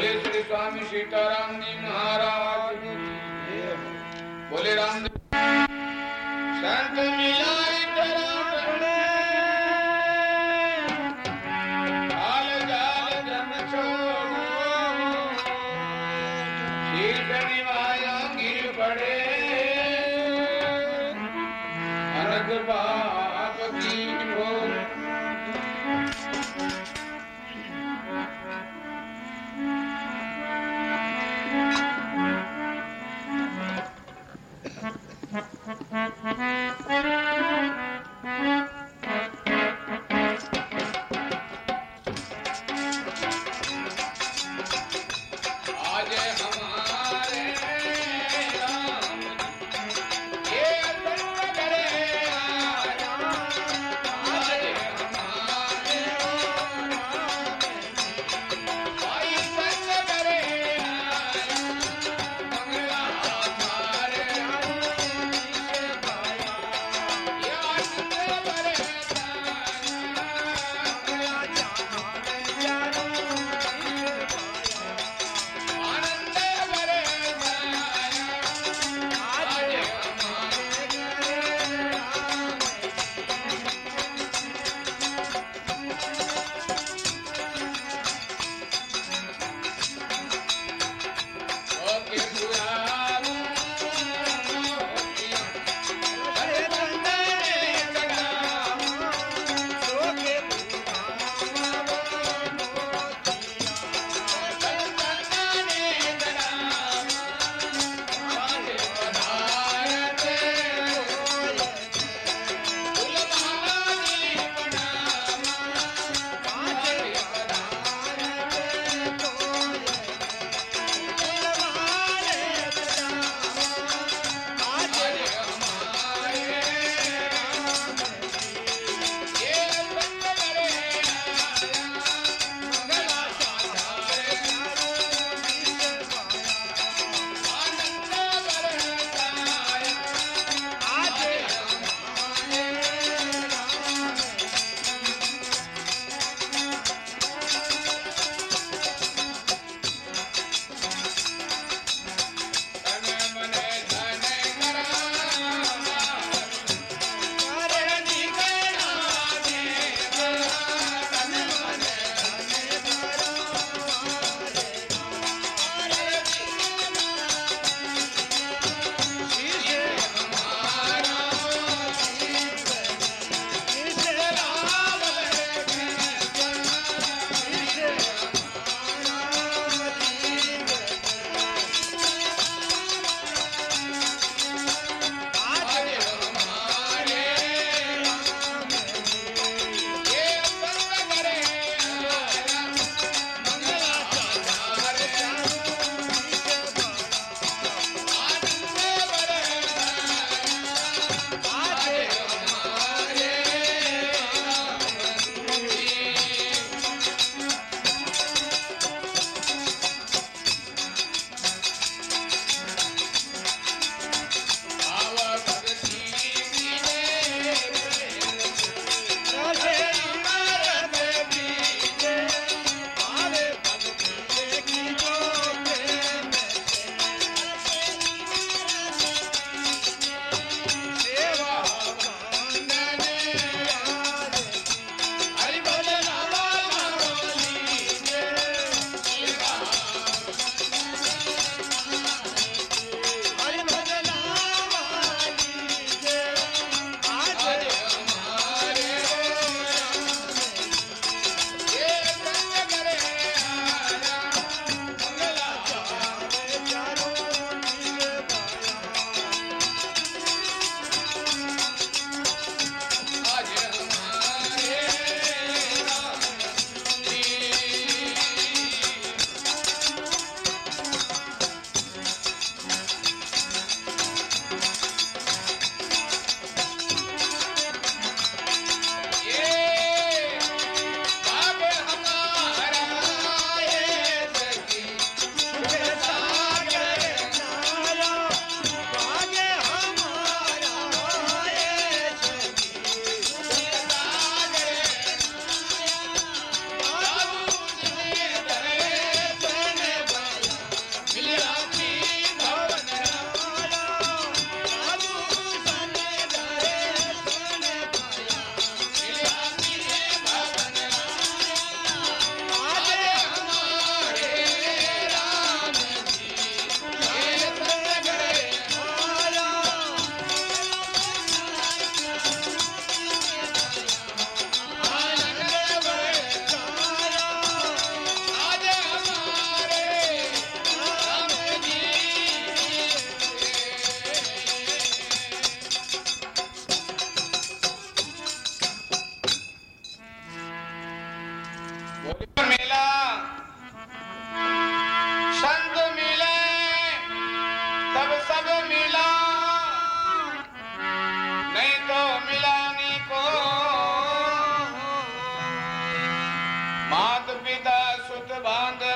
बोले श्री स्वामी सीताराम जी महाराज। बोले राम सुत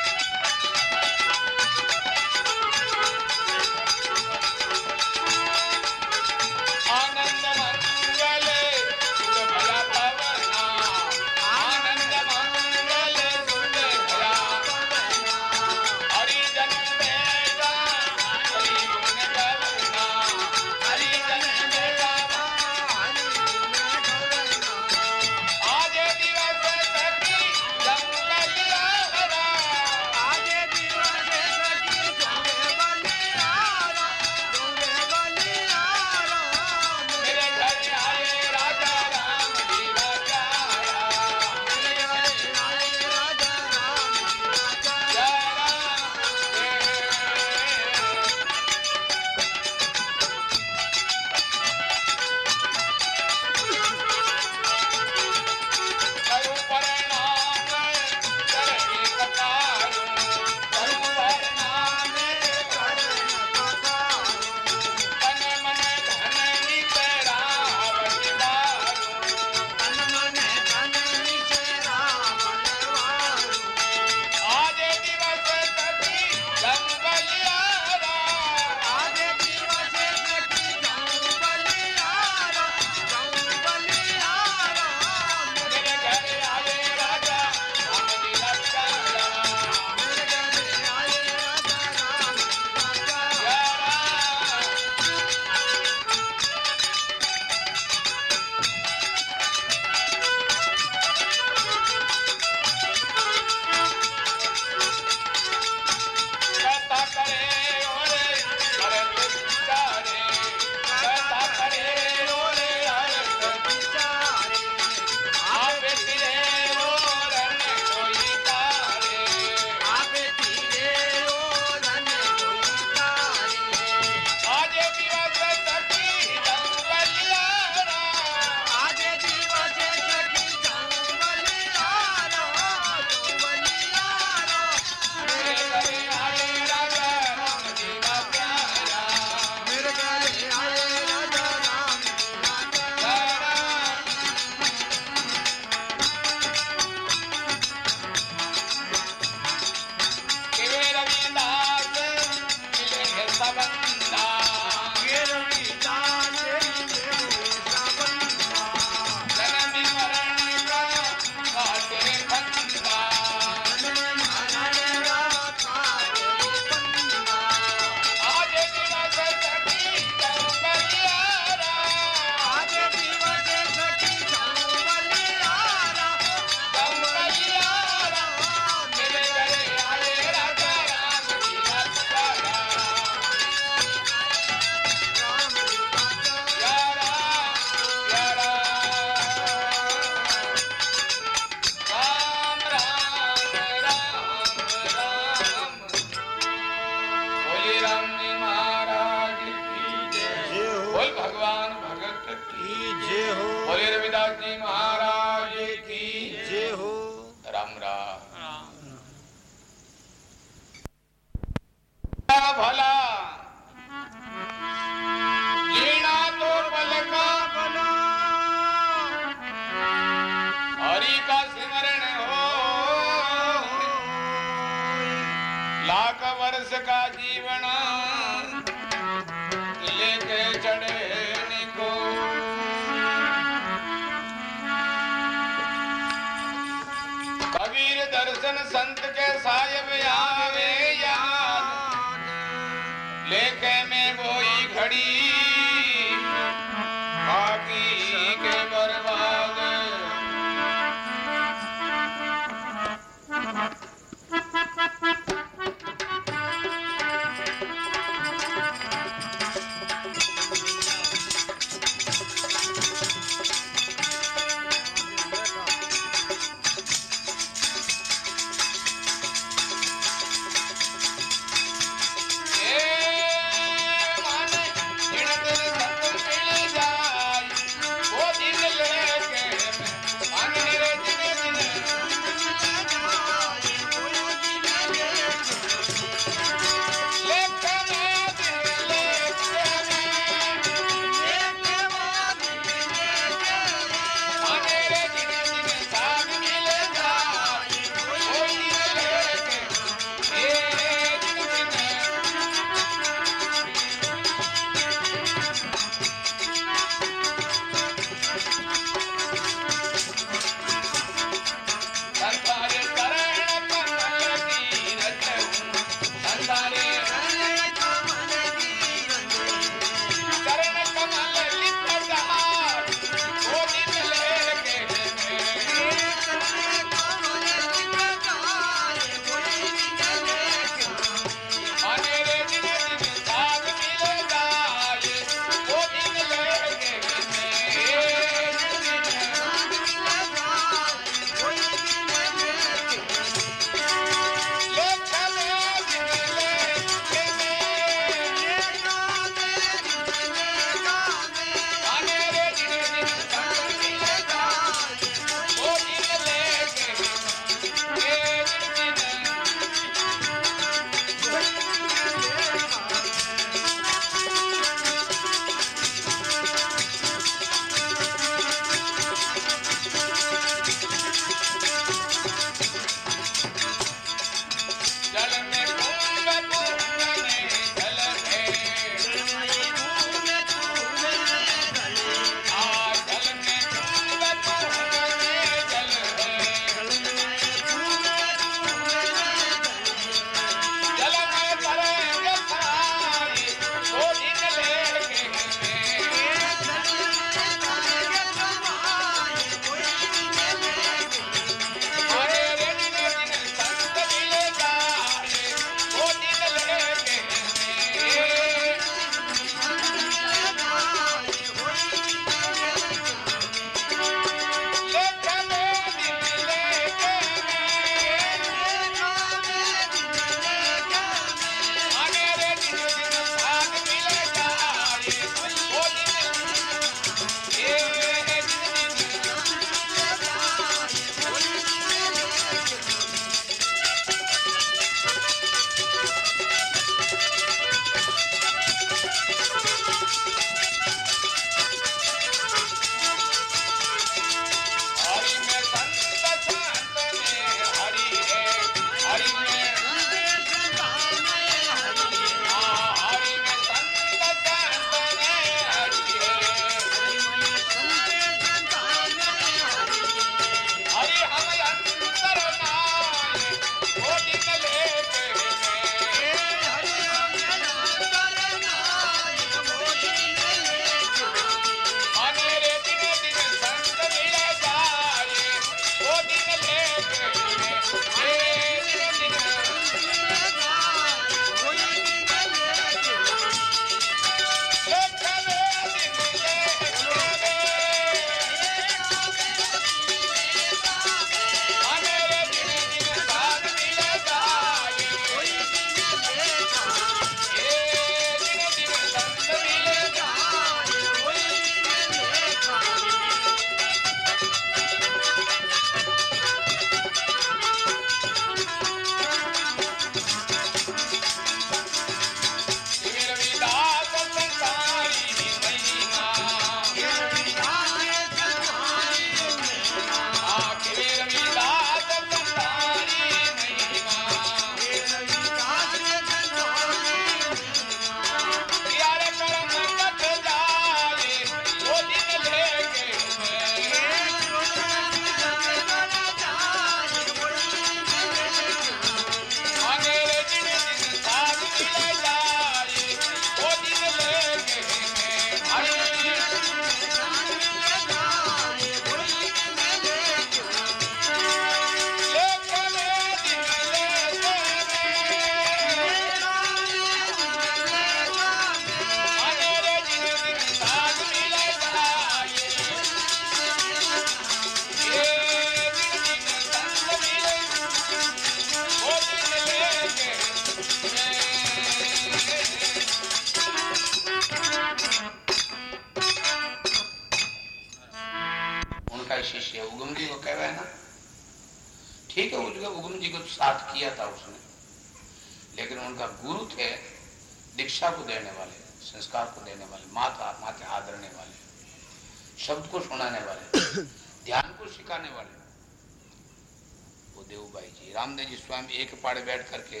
रामदेव जी स्वयं एक पाड़े बैठ करके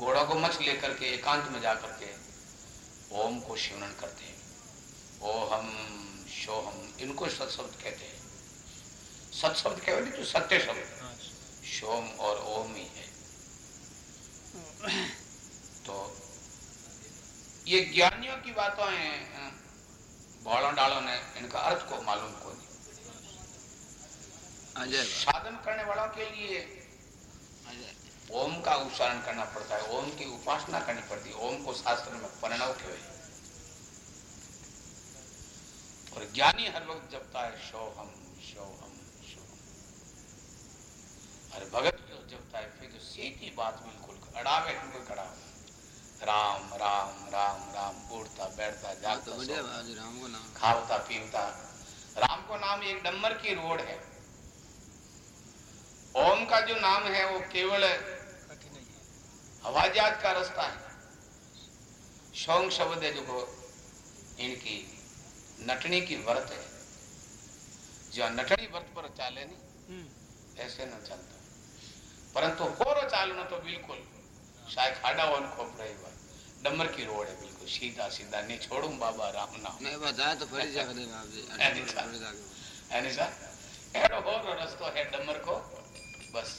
घोड़ा को मच लेकर के एकांत में जा करके ओम को शिवरण करते हैं। ओ हम शो हम इनको सत्शब्द कहते हैं। सत्शब्द केवल जो सत्य शब्द। शोम और ओम ही है। तो ये ज्ञानियों की बातों हैं भौलों डालों ने इनका अर्थ को मालूम को नहीं। साधन करने वालों के लिए ओम का उच्चारण करना पड़ता है ओम की उपासना करनी पड़ती है ओम को शास्त्र में प्रणव के और ज्ञानी हर वक्त जपता है शोहम शोहम शोहम अरे भगत जो जपता है फिर तो सीधी बात बिल्कुल अड़ावे कोई खड़ा राम राम राम राम उठता बैठता जागता तो राम को नाम खावता पीवता। राम को नाम एक डम्बर की रोड है। ओम का जो नाम है वो केवल हवाजात का रास्ता है। शौंग शब्द है जो इनकी नटनी की व्रत है। जो नटनी व्रत पर चाले नहीं हम्म। ऐसे न चलता। परंतु हो रो चालना तो बिल्कुल शायद खाड़ा वन खोप रही बात डमर की रोड है बिल्कुल सीधा सीधा नहीं छोड़ू बाबा राम नाम। नहीं बताया तो फरी जा दे बाप जी ऐनी सा एड़ो हो रस्तो है डमर को। बस।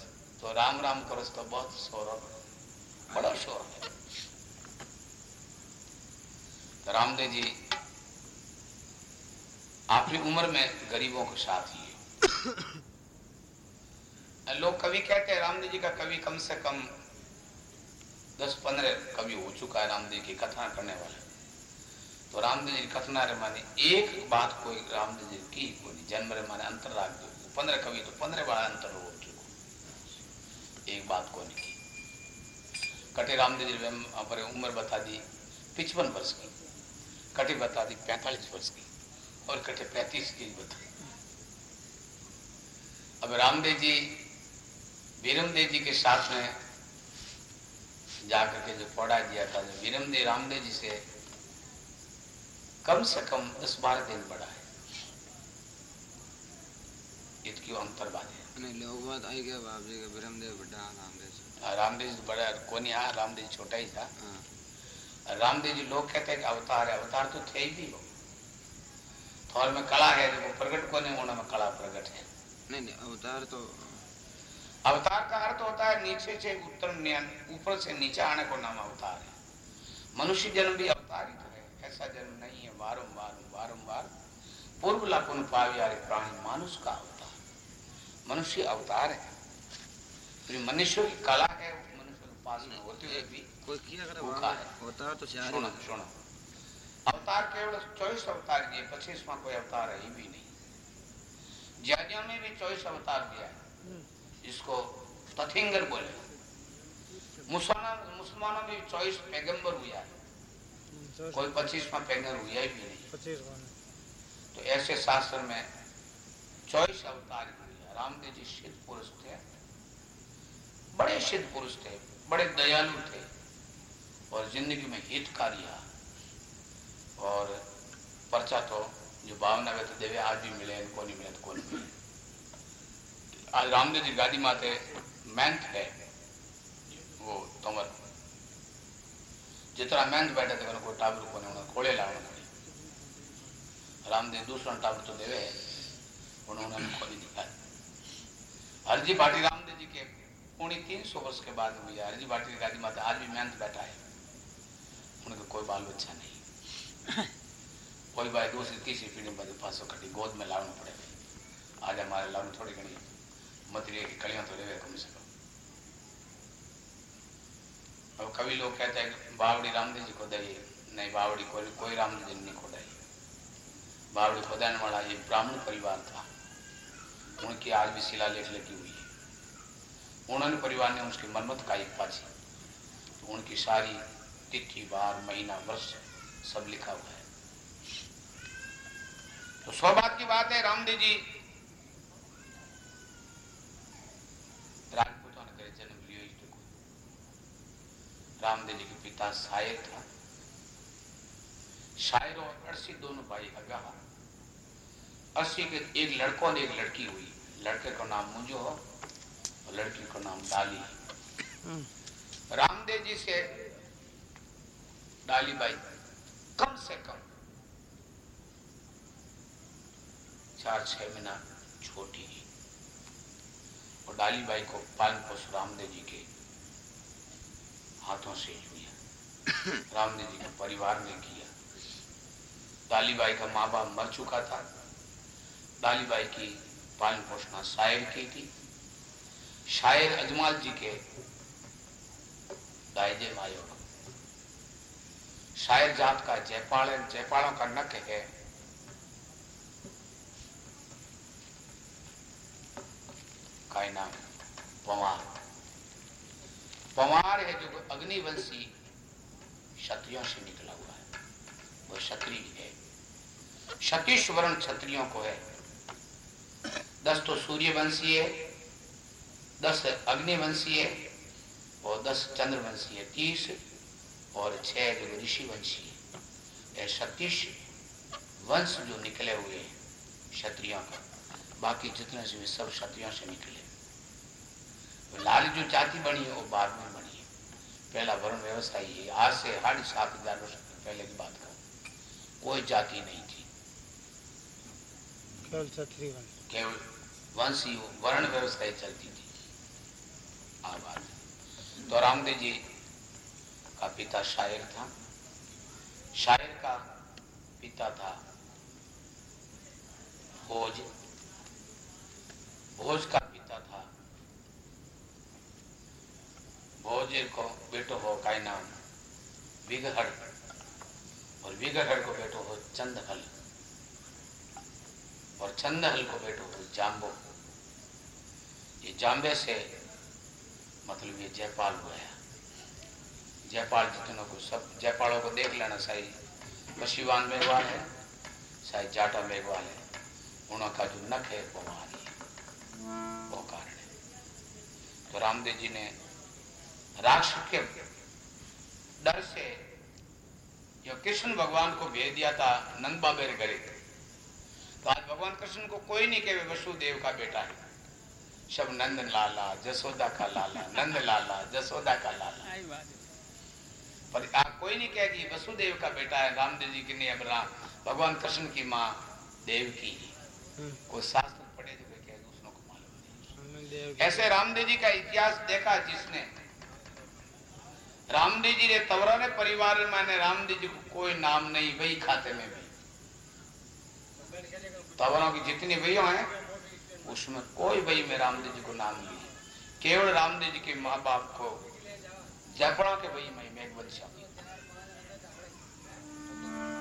तो राम राम करो रस्तो बहुत शोर बड़ा शोर है तो रामदेव जी, आपकी उम्र में गरीबों के साथ ही लोग कवि कहते हैं, रामदेव जी का कवि कम से कम दस पंद्रह कवि हो चुका है रामदेव की कथा करने वाले। तो रामदेव जी कथना रे माने, एक बात कोई रामदेव जी की कोई जन्म रे माने अंतर राख दो। पंद्रह कवि तो पंद्रह बार अंतर हो एक बात को की। कटे रामदेव जी पर उम्र बता दी पिचपन वर्ष की, कटे बता दी पैंतालीस वर्ष की और कटे पैंतीस की बता दी। अब रामदेव जी, वीरमदेव जी के साथ में जाकर के जो पढ़ा दिया था, जो वीरमदेव, रामदेव जी से कम से कम दस बारह दिन बड़ा है। इसकी अंतर बात है? रामदेव हाँ, रामदेव जी बड़ा कौन रामदेव छोटा ही था। हाँ। रामदेव जी लोग कहते हैं कि अवतार है अवतार तो थे ही भी हो थोर में कला है जो प्रकट को नहीं उन्होंने कला प्रकट है। नहीं नहीं अवतार तो अवतार का अर्थ होता है नीचे से उत्तर ऊपर से नीचे आने को नाम अवतार है। मनुष्य जन्म भी अवतारित है ऐसा जन्म नहीं है। बारम्बार बारम्बार पूर्व लापुन पावियारे प्राणी मानुष का अवतार मनुष्य अवतार है। फिर मनुष्य की कला है मनुष्य के पास में होते हुए भी कोई किया भूखा है। अवतार तो सुनो सुनो। अवतार केवल चौबीस अवतार दिए पच्चीस में कोई अवतार है ही भी नहीं। ज्ञानियों में भी चौबीस अवतार दिया है जिसको तथिंगर बोले। मुसलमान मुसलमानों में चौबीस पैगंबर हुआ है। कोई पच्चीसवा पैगंबर हुआ ही भी नहीं। तो ऐसे शास्त्र में चौबीस अवतार रामदेव जी सिद्ध पुरुष थे। बड़े सिद्ध पुरुष थे, बड़े दयालु थे और ज़िंदगी में हितकारी और पर्चा तो जो भावना व्यक्त देवे आज भी मिले इनको नहीं मिले तो कौन मिले। आज रामदेव जी गादी माते मेहनत है, वो तोमर। जितना मेहनत बैठे थे कोई टाबर को नहीं खोले लाने रामदेव दूसरा टाबर तो देवे उन्होंने खोली दिखाया। हरजी भाटी रामदेव जी के पूरी तीन सौ वर्ष के बाद हुई है। हरजी भाटी गादी माता आज भी मेहनत बैठा है। उनका कोई बाल बच्चा नहीं। कोई भाई दूसरी तीसरी पीढ़ी में पास खटी गोद में लाना पड़े आज हमारे लाने थोड़ी घनी मत की कलियाँ तो ले कम से कम। अब कभी लोग कहते हैं बावड़ी रामदेव जी को दई नहीं बावड़ी कोई कोई रामदेव जी नहीं खोदाई बावड़ी खोदाने वाला ये ब्राह्मण परिवार था। उनकी आज भी शिला लेख लगी हुई है। उन्होंने परिवार ने उसकी मरम्मत का एक पाची तो उनकी सारी तिथि बार महीना, वर्ष सब लिखा हुआ है। तो सौभाग्य की बात है, रामदेव जी। राजपूतों ने जन्म लियो को रामदेव जी के पिता शायर था। शायर और अड़सी दोनों भाई अगहा अरसी के एक लड़कों ने एक लड़की हुई। लड़के का नाम मुंजो हो और लड़की का नाम डाली। हम्म। रामदेव जी से डाली बाई कम से कम चार छह महीना छोटी और डाली बाई को पालन पोष रामदेव जी के हाथों से हुई रामदेव जी के परिवार ने किया। डाली बाई का माँ बाप मर चुका था। दालीबाई की पालन पोषणा शायर की थी। शायर अजमाल जी के दायजे मायो शायर जात का जयपाल है, जयपालों का नक है। का नाम पवार। पवार है जो अग्निवंशी क्षत्रियों से निकला हुआ है। वो क्षत्रिय है। क्षतिश वर्ण क्षत्रियों को है। दस तो सूर्यवंशी है, दस अग्निवंशी है, और दस चंद्रवंशी है, तीस और छह जो ऋषि वंशी है सतीश वंश जो निकले हुए हैं क्षत्रियों का। बाकी जितने से सब क्षत्रियों से निकले। तो लाल जो जाति बनी है, वो बाद में बनी है। पहला वर्ण व्यवस्था ही है। आज से साढ़े सात हज़ार वर्ष पहले की बात करो। कोई जाति नहीं थी। केवल क्षत्रिय केवल वंशी वर्ण व्यवस्था चलती थी। आबाद तो रामदेव जी का पिता शायर था। शायर का पिता था भोज। भोज का पिता था। भोज को बेटो हो का नाम विगहर और विगहर को बेटो हो चंदहल और चंदहल को बेटो हो जाम्बो ये जाम्बे से मतलब ये जयपाल हुआ है। जयपाल जितनों को सब जयपालों को देख लेना सही बशीवान मेघवाल है शायद जाटा मेघवाल है। उनका जो नख है, वो वहाँ है। वो कारण है। तो रामदेव जी ने राष्ट्र के डर से जो कृष्ण भगवान को भेज दिया था, नंद बाबे घरे तो आज भगवान कृष्ण को कोई नहीं कहे वसुदेव का बेटा है। सब नंद लाला जसोदा का लाला नंद लाला जसोदा का लाला। पर आप कोई नहीं कहे कि वसुदेव का बेटा है रामदेव जी की नहीं अब राम भगवान कृष्ण की माँ देव की हम्म। कोई शास्त्र पढ़े जो कहे दूसरों को मालूम ऐसे रामदेव जी का इतिहास देखा जिसने रामदेव जी ने तवरा ने परिवार में मैंने रामदेव जी को कोई नाम नहीं वही खाते में भी की जितनी वही हैं उसमें कोई वही में रामदेव जी को नाम नहीं है। केवल रामदेव जी के माँ बाप को जयपड़ा के वही में मेघवंश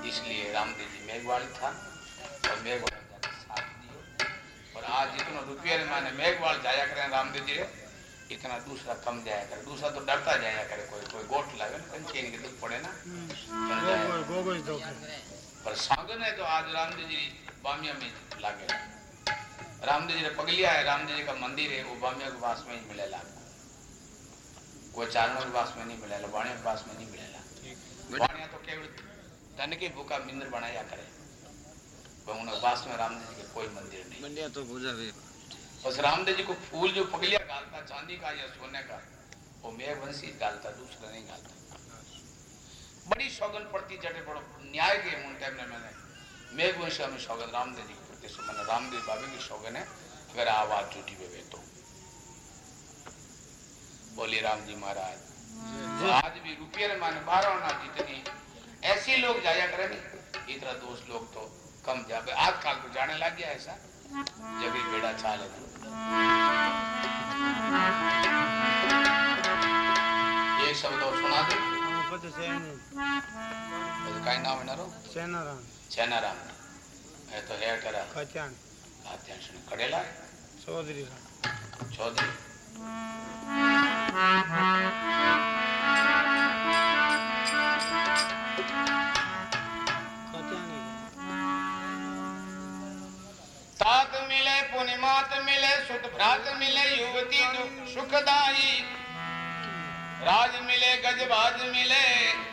इसलिए रामदेव जी मेघवाड़ी था और मेघवाड़ी साथ दियो। और आज जितना रुपये मैंने मेघवाड़ जाया करें रामदेव जी इतना दूसरा कम जाया करे। दूसरा तो डरता जाया करे कोई कोई गोट लगे ना चेन के दुख पड़े ना पर सागन है तो आज रामदेव जी बामिया में लागे। रामदेव जी ने पगलिया है रामदेव जी का मंदिर है वो बामिया के पास में ही मिलेला। कोई चारणों के पास में नहीं मिलेला बाणिया के पास में नहीं मिलेला। बाणिया तो केवल धन के भूखा मिंदर बनाया करे। उनके पास में रामदेव जी के कोई मंदिर नहीं। तो पूजा भी बस रामदेव जी को फूल जो पगलिया गालता चांदी का या सोने का वो मेघवंशी गालता दूसरा नहीं गालता। बड़ी सौगन पड़ती जटे पड़ो। न्याय के मुन टाइम ने मैंने मेघवंश में सौगन रामदेव जी के मैंने रामदेव बाबे की सौगन है। अगर आवाज़ टूटी हुए तो। बोली राम जी महाराज तो आज भी रुपये माने बारह ना जितनी। ऐसे लोग जाया करे नहीं इतना दोस्त लोग तो कम जा आज काल को जाने लग गया ऐसा। जब बेड़ा चाले ये शब्द और सुना दे। काय नाव आहे ना रो सेनाराम सेनाराम है तो है करा कात्यान कात्यान कडेला चौधरी चौधरी तात राज मिले गजबाज मिले।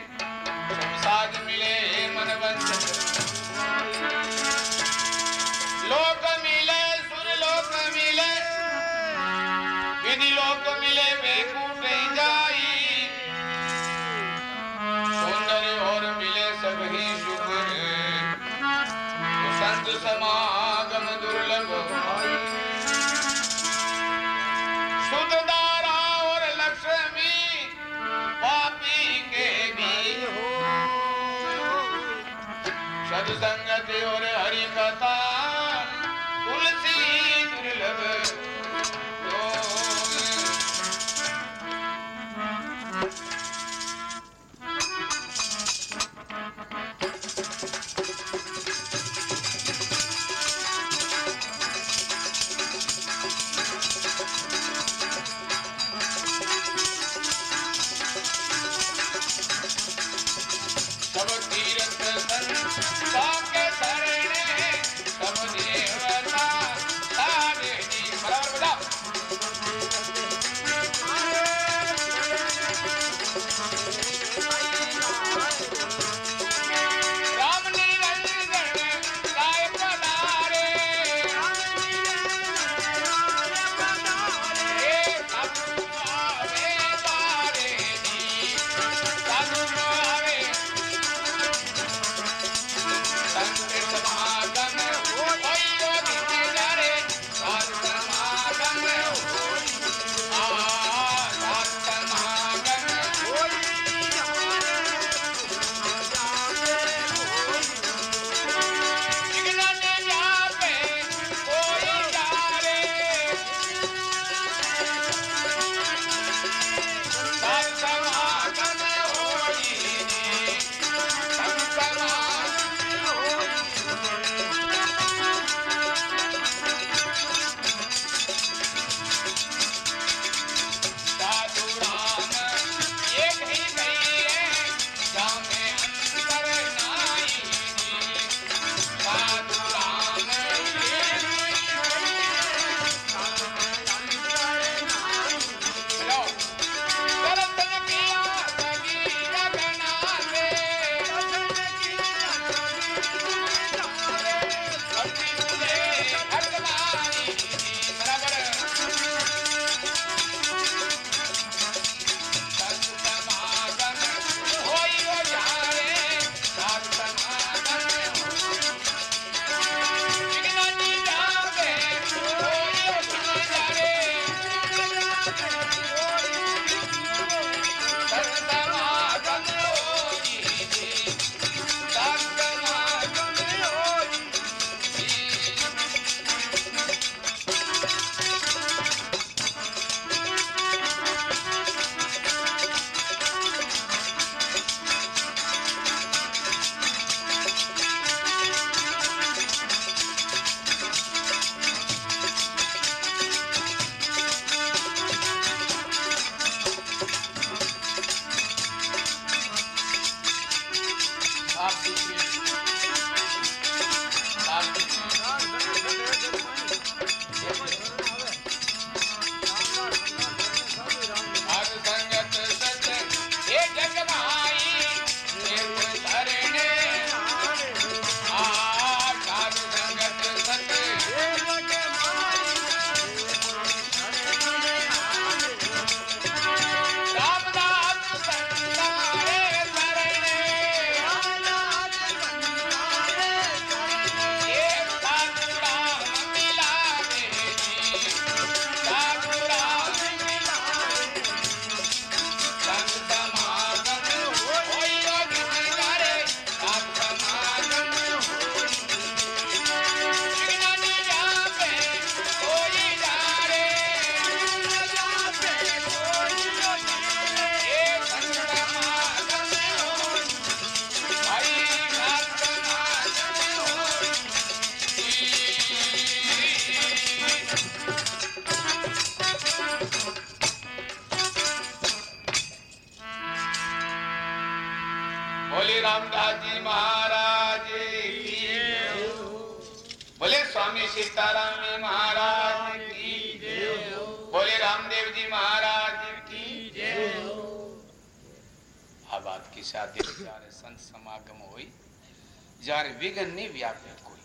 विघन नहीं व्याप्य कोई।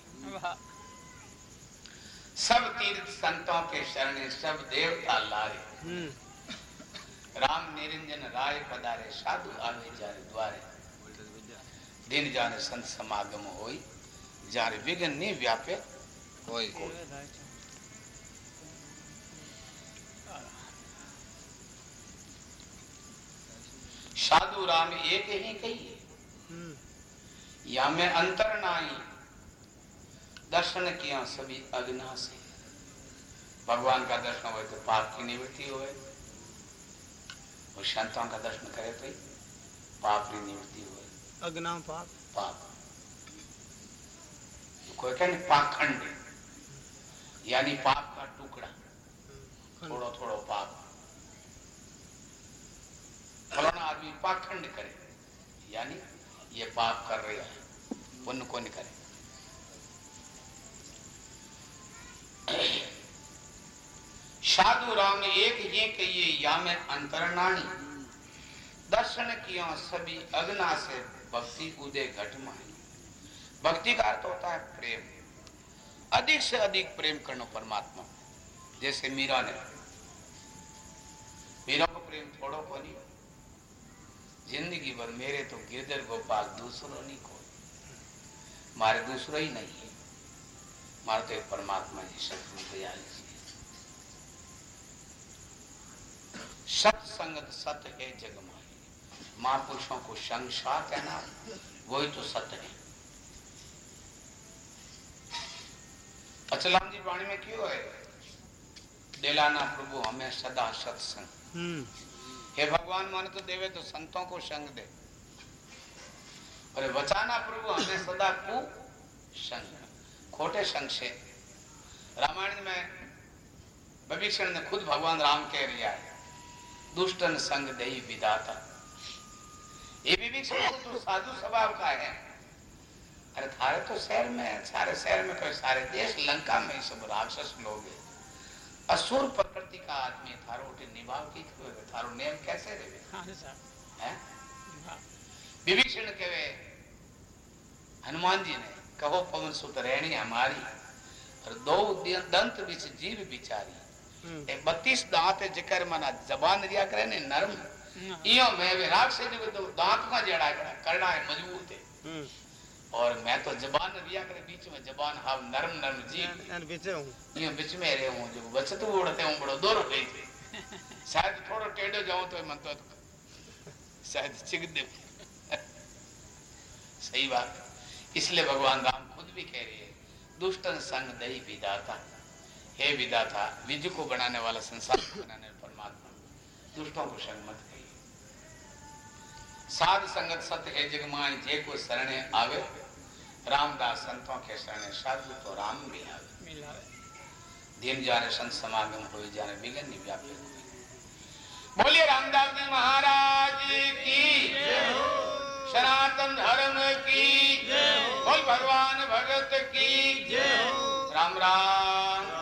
सब तीर्थ संतों के शरण सब देवता लारे राम निरंजन राय पदारे साधु आवे जारे द्वारे। दिन जाने संत समागम होई जारे विघन नहीं व्याप्य कोई कोई। साधु राम एक ही कही या में अंतर नाई। दर्शन किया सभी अग्ना से। भगवान का दर्शन हो तो पाप की निवृत्ति हो और संतों का दर्शन करे तो पाप की निवृत्ति हो अग्ना पाप। पाप। कोई कहने पाखंड यानी पाप का टुकड़ा। थोड़ा थोड़ा पाप। फलाना आदमी पाखंड करे। यानी ये पाप कर रहे हैं। पुण्य को नहीं करे। साधु राम एक ही कहिए या में अंतरनाणी दर्शन किया, सभी अग्ना से भक्ति उदय घट माही भक्ति का अर्थ होता है प्रेम। अधिक से अधिक प्रेम करना परमात्मा। जैसे मीरा ने। मीरा को प्रेम थोड़ो को नहीं ज़िंदगी भर मेरे तो गिरधर गोपाल दूसरो नहीं को मारे दूसरो ही नहीं है। मारे तो परमात्मा जी सतगुरु दयाल सत्संगत सत्य है। जग माही महापुरुषों को संसार कहना वही तो सत्य है। अचलाम जी वाणी में क्यों है? दिलाना प्रभु हमें सदा सत्संग। हे भगवान, मन तो देवे तो संतों को संग दे। और बचाना प्रभु, हमें सदा कु संग खोटे संग से। रामायण में विभीषण ने खुद भगवान राम कह रिया है, दुष्टन संग दही विदाता ये विभीषण तो साधु स्वभाव का है। अरे थारे तो शहर में सारे शहर में कोई सारे, देश लंका में सब राक्षस लोग असुर प्रकृति का आदमी थारो निभाव की थारो नेम कैसे रहे हाँ, हाँ। विभीषण कहे हनुमान जी ने कहो पवन सुत रहनी हमारी और दो दंत बिच जीव बिचारी हम्म। बत्तीस दांत जिकर मना जबान रिया करे ने नरम हाँ। इयो मैं वे राक्षस ने तो दांत का जड़ा करना है मज़बूत है हम्म। और मैं तो जबान रिया करे बीच में जबान हाव नरम नरम जी। बीच हूँ। ये बीच में रहे हूँ जो बचत उड़ते हूँ बड़ो दूर गई शायद थोड़ा टेढ़ो जाऊँ तो मन तो शायद चिग दे। सही बात। इसलिए भगवान राम खुद भी कह रहे हैं दुष्टन संग दही विदाता हे विदाता विधि को बनाने वाला संसार को बनाने परमात्मा। दुष्टों को संग मत साध संगत सत्य है जगमान जे को शरणे आवे। रामदास संतों के शरण साधु तो राम मिलावे। दिन जाने संत समागम हो जाने विघन व्यापक बोलिए रामदास जी महाराज की सनातन धर्म की बोल भगवान भगत की राम राम।